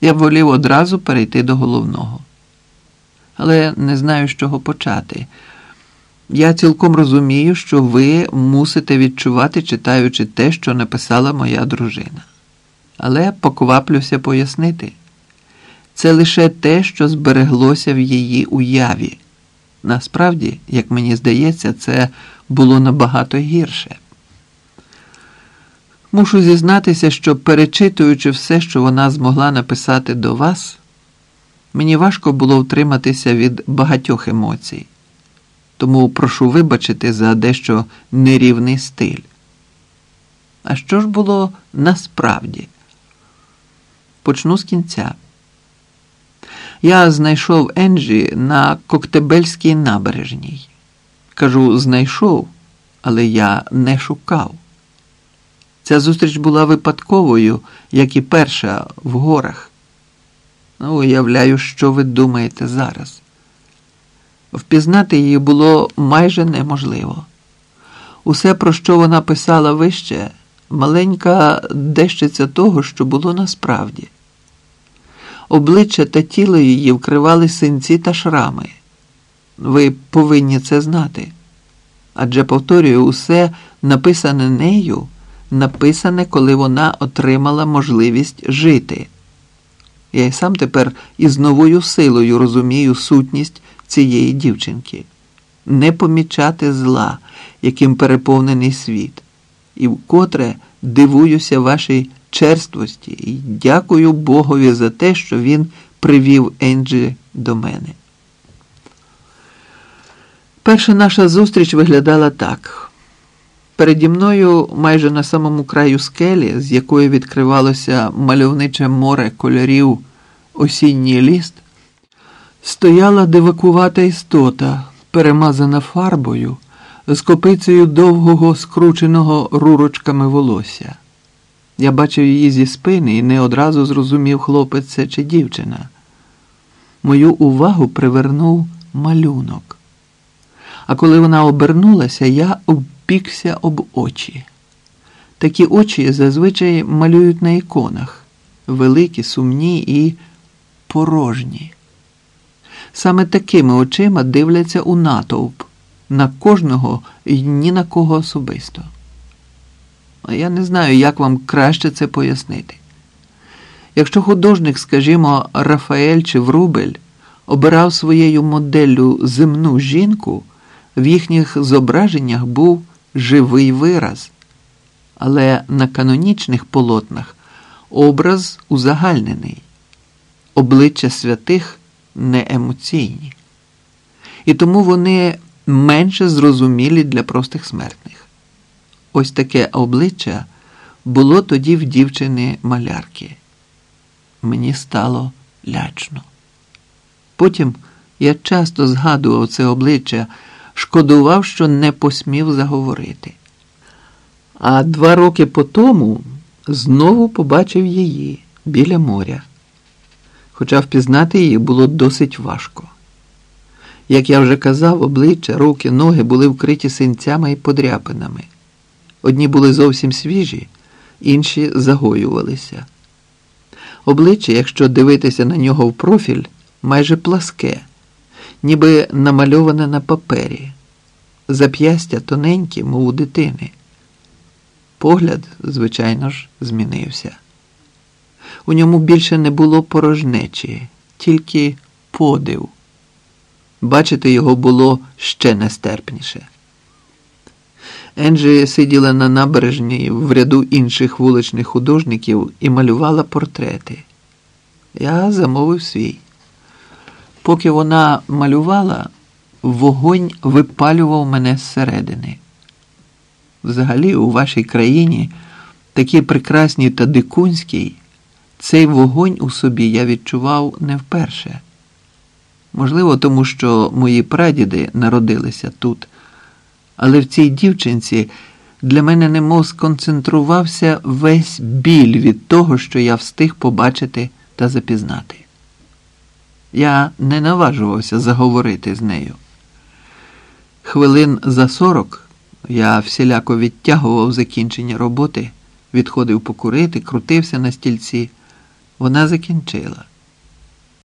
Я б волів одразу перейти до головного. Але не знаю, з чого почати. Я цілком розумію, що ви мусите відчувати, читаючи те, що написала моя дружина. Але покваплюся пояснити. Це лише те, що збереглося в її уяві. Насправді, як мені здається, це було набагато гірше. Мушу зізнатися, що перечитуючи все, що вона змогла написати до вас, мені важко було втриматися від багатьох емоцій. Тому прошу вибачити за дещо нерівний стиль. А що ж було насправді? Почну з кінця. Я знайшов Енджі на Коктебельській набережній. Кажу, знайшов, але я не шукав. Ця зустріч була випадковою, як і перша в горах. Ну, уявляю, що ви думаєте зараз. Впізнати її було майже неможливо. Усе, про що вона писала вище, маленька дещиця того, що було насправді. Обличчя та тіло її вкривали синці та шрами. Ви повинні це знати. Адже, повторюю, усе написане нею, написане, коли вона отримала можливість жити. Я й сам тепер із новою силою розумію сутність цієї дівчинки, не помічати зла, яким переповнений світ, і вкотре дивуюся вашій черствості і дякую Богові за те, що він привів Енджі до мене. Перша наша зустріч виглядала так. Переді мною, майже на самому краю скелі, з якої відкривалося мальовниче море кольорів осінній ліст, стояла дивакувата істота, перемазана фарбою, з копицею довгого скрученого рурочками волосся. Я бачив її зі спини і не одразу зрозумів, хлопець це чи дівчина. Мою увагу привернув малюнок. А коли вона обернулася, я обпікся об очі. Такі очі зазвичай малюють на іконах великі, сумні і порожні. Саме такими очима дивляться у натовп, на кожного і ні на кого особисто. Я не знаю, як вам краще це пояснити. Якщо художник, скажімо, Рафаель чи Врубель обирав своєю моделлю земну жінку, в їхніх зображеннях був живий вираз, але на канонічних полотнах образ узагальнений, обличчя святих не емоційні. І тому вони менше зрозумілі для простих смертних. Ось таке обличчя було тоді в дівчини малярки. Мені стало лячно. Потім я часто згадував це обличчя, шкодував, що не посмів заговорити. А два роки по тому знову побачив її біля моря. Хоча впізнати її було досить важко. Як я вже казав, обличчя, руки, ноги були вкриті синцями і подряпинами. Одні були зовсім свіжі, інші загоювалися. Обличчя, якщо дивитися на нього в профіль, майже пласке, ніби намальоване на папері, зап'ястя тоненькі, мов у дитини. Погляд, звичайно ж, змінився. У ньому більше не було порожнечі, тільки подив. Бачити його було ще нестерпніше. Енджі сиділа на набережній в ряду інших вуличних художників і малювала портрети. Я замовив свій. Поки вона малювала, вогонь випалював мене зсередини. Взагалі, у вашій країні, такій прекрасній та дикунській, цей вогонь у собі я відчував не вперше. Можливо, тому що мої прадіди народилися тут, але в цій дівчинці для мене немов сконцентрувався весь біль від того, що я встиг побачити та запізнати. Я не наважувався заговорити з нею. Хвилин за сорок я всіляко відтягував закінчення роботи, відходив покурити, крутився на стільці вона закінчила.